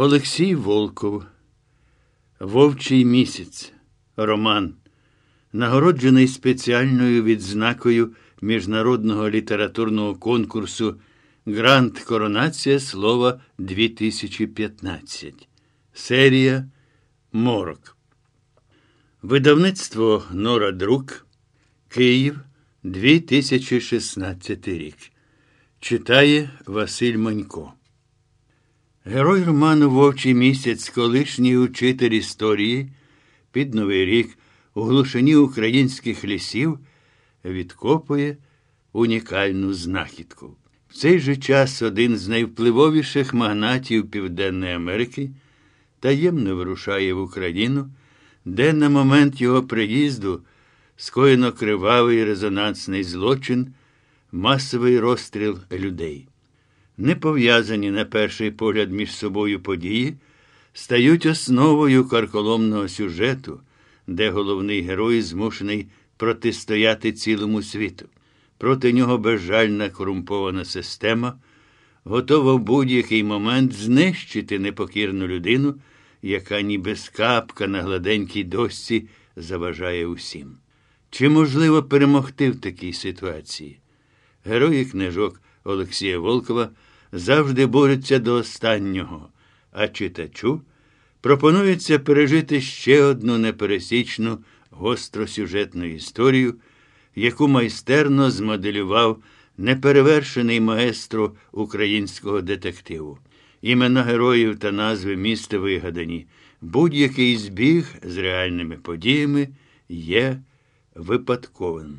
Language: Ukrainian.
Олексій Волков. Вовчий місяць. Роман. Нагороджений спеціальною відзнакою міжнародного літературного конкурсу Грант Коронація слова 2015. Серія Морок. Видавництво Нора Друк. Київ 2016 рік. Читає Василь Манько. Герой роману Вовчий місяць, колишній учитель історії, під Новий рік у глушині українських лісів відкопує унікальну знахідку. В цей же час один з найвпливовіших магнатів Південної Америки таємно вирушає в Україну, де на момент його приїзду скоєно кривавий резонансний злочин, масовий розстріл людей. Не пов'язані на перший погляд між собою події, стають основою карколомного сюжету, де головний герой змушений протистояти цілому світу. Проти нього безжальна корумпована система, готова в будь-який момент знищити непокірну людину, яка ніби скапка на гладенькій дошці заважає усім. Чи можливо перемогти в такій ситуації? Герої книжок Олексія Волкова завжди борються до останнього, а читачу пропонується пережити ще одну непересічну гостросюжетну історію, яку майстерно змоделював неперевершений маестро українського детективу. Імена героїв та назви міста вигадані, будь-який збіг з реальними подіями є випадковим.